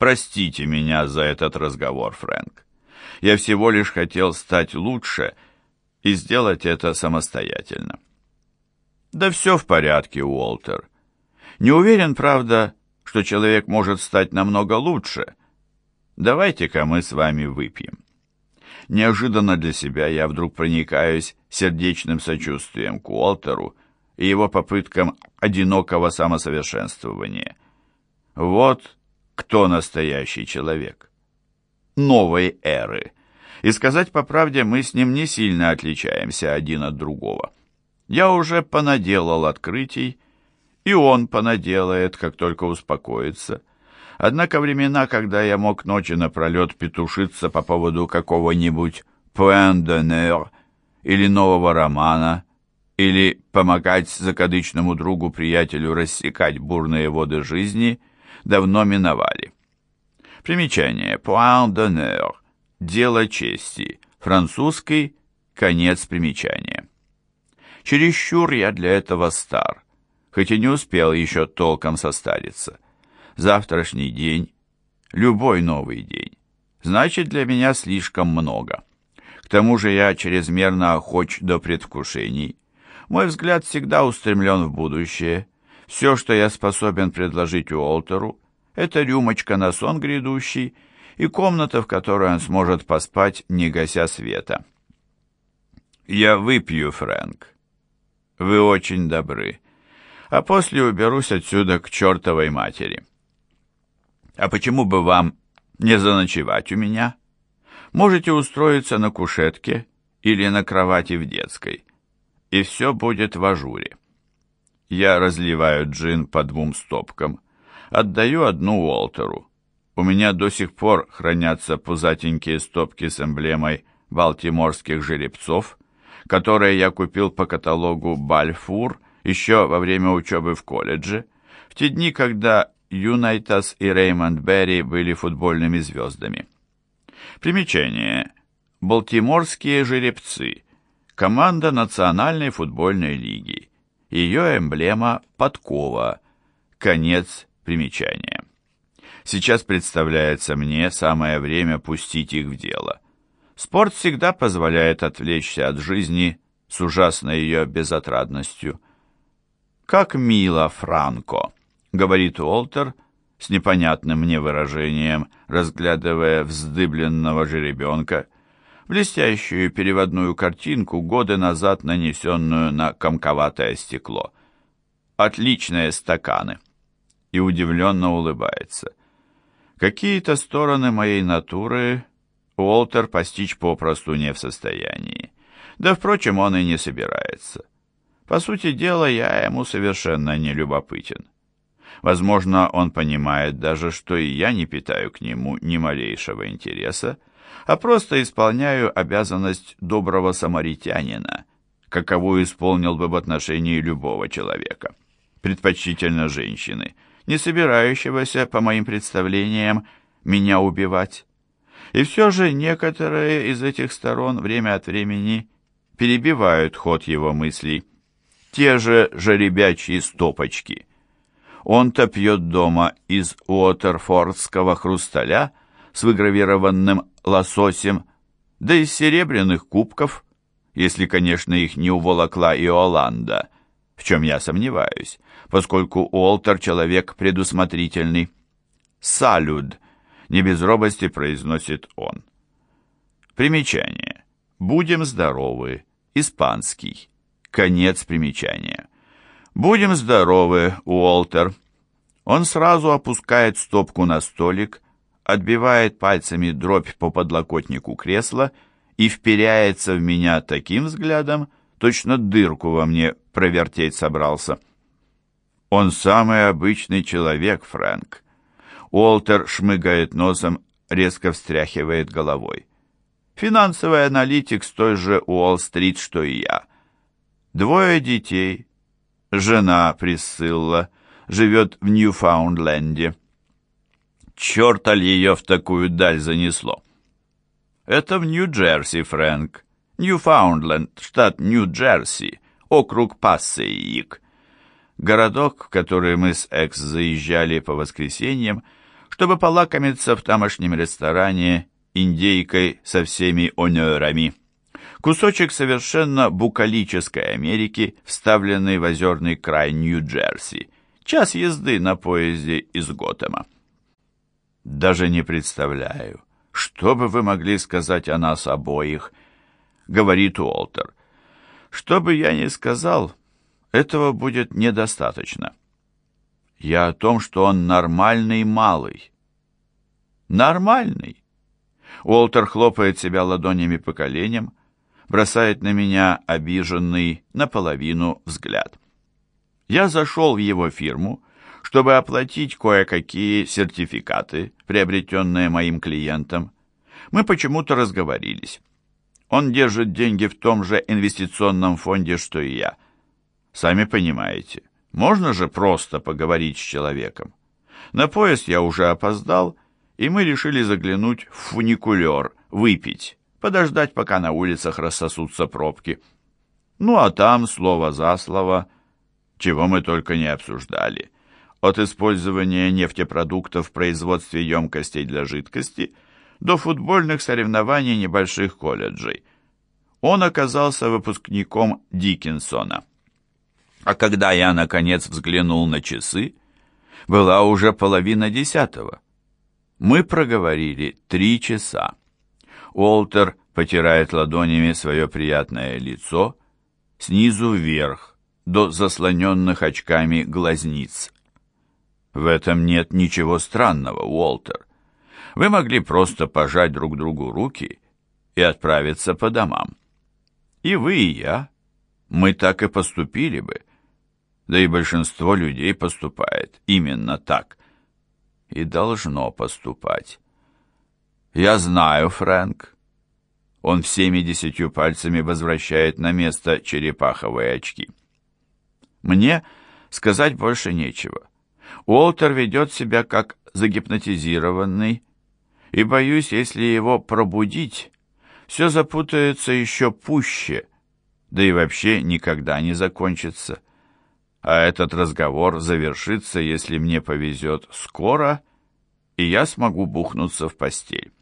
Простите меня за этот разговор, Фрэнк. Я всего лишь хотел стать лучше и сделать это самостоятельно. Да все в порядке, Уолтер. Не уверен, правда, что человек может стать намного лучше. Давайте-ка мы с вами выпьем. Неожиданно для себя я вдруг проникаюсь сердечным сочувствием к Уолтеру и его попыткам одинокого самосовершенствования. Вот кто настоящий человек. Новой эры. И сказать по правде, мы с ним не сильно отличаемся один от другого. Я уже понаделал открытий, и он понаделает, как только успокоится. Однако времена, когда я мог ночи напролет петушиться по поводу какого-нибудь «point d'honneur» или нового романа, или помогать закадычному другу-приятелю рассекать бурные воды жизни – давно миновали. Примечание. Point d'honneur. Дело чести. Французский. Конец примечания. Чересчур я для этого стар, хоть и не успел еще толком состариться. Завтрашний день, любой новый день, значит для меня слишком много. К тому же я чрезмерно охоч до предвкушений. Мой взгляд всегда устремлен в будущее, все, что я способен предложить Уолтеру, это рюмочка на сон грядущий и комната, в которой он сможет поспать, не гася света. Я выпью, Фрэнк. Вы очень добры. А после уберусь отсюда к чертовой матери. А почему бы вам не заночевать у меня? Можете устроиться на кушетке или на кровати в детской, и все будет в ажуре. Я разливаю джин по двум стопкам. Отдаю одну Уолтеру. У меня до сих пор хранятся пузатенькие стопки с эмблемой балтиморских жеребцов, которые я купил по каталогу «Бальфур» еще во время учебы в колледже, в те дни, когда Юнайтас и Реймонд Берри были футбольными звездами. Примечание. Балтиморские жеребцы. Команда Национальной футбольной лиги. Ее эмблема – подкова. Конец примечания. Сейчас представляется мне самое время пустить их в дело. Спорт всегда позволяет отвлечься от жизни с ужасной ее безотрадностью. «Как мило, Франко!» — говорит Уолтер с непонятным мне выражением, разглядывая вздыбленного жеребенка — блестящую переводную картинку, годы назад нанесенную на комковатое стекло. Отличные стаканы. И удивленно улыбается. Какие-то стороны моей натуры Уолтер постичь попросту не в состоянии. Да, впрочем, он и не собирается. По сути дела, я ему совершенно не любопытен. Возможно, он понимает даже, что и я не питаю к нему ни малейшего интереса, а просто исполняю обязанность доброго самаритянина, каковую исполнил бы в отношении любого человека, предпочтительно женщины, не собирающегося, по моим представлениям, меня убивать. И все же некоторые из этих сторон время от времени перебивают ход его мыслей. Те же жеребячьи стопочки. Он-то пьет дома из уотерфордского хрусталя с выгравированным лососем, да из серебряных кубков, если, конечно, их не уволокла Иоланда, в чем я сомневаюсь, поскольку Уолтер человек предусмотрительный. «Салюд», — не без робости произносит он. Примечание. «Будем здоровы», испанский. Конец примечания. «Будем здоровы, Уолтер». Он сразу опускает стопку на столик, отбивает пальцами дробь по подлокотнику кресла и вперяется в меня таким взглядом, точно дырку во мне провертеть собрался. Он самый обычный человек, Фрэнк. Уолтер шмыгает носом, резко встряхивает головой. Финансовый аналитик с той же Уолл-стрит, что и я. Двое детей. Жена Присцилла живет в Ньюфаундленде. Черта ли ее в такую даль занесло? Это в Нью-Джерси, Фрэнк. Ньюфаундленд, штат Нью-Джерси, округ Пассейик. Городок, в который мы с Экс заезжали по воскресеньям, чтобы полакомиться в тамошнем ресторане индейкой со всеми онерами. Кусочек совершенно букалической Америки, вставленный в озерный край Нью-Джерси. Час езды на поезде из Готэма. Даже не представляю, что бы вы могли сказать о нас обоих, говорит Уолтер. Что бы я ни сказал, этого будет недостаточно. Я о том, что он нормальный малый. Нормальный. Уолтер хлопает себя ладонями по коленям, бросает на меня обиженный наполовину взгляд. Я зашел в его фирму, чтобы оплатить кое-какие сертификаты, приобретенные моим клиентом. Мы почему-то разговорились. Он держит деньги в том же инвестиционном фонде, что и я. Сами понимаете, можно же просто поговорить с человеком. На поезд я уже опоздал, и мы решили заглянуть в фуникулер, выпить подождать, пока на улицах рассосутся пробки. Ну а там слово за слово, чего мы только не обсуждали. От использования нефтепродуктов в производстве емкостей для жидкости до футбольных соревнований небольших колледжей. Он оказался выпускником Диккенсона. А когда я, наконец, взглянул на часы, была уже половина десятого. Мы проговорили три часа. Уолтер потирает ладонями свое приятное лицо снизу вверх, до заслоненных очками глазниц. В этом нет ничего странного, Уолтер. Вы могли просто пожать друг другу руки и отправиться по домам. И вы, и я, мы так и поступили бы. Да и большинство людей поступает именно так. И должно поступать. «Я знаю, Фрэнк». Он всеми десятью пальцами возвращает на место черепаховые очки. «Мне сказать больше нечего. Уолтер ведет себя как загипнотизированный, и, боюсь, если его пробудить, все запутается еще пуще, да и вообще никогда не закончится. А этот разговор завершится, если мне повезет, скоро, и я смогу бухнуться в постель.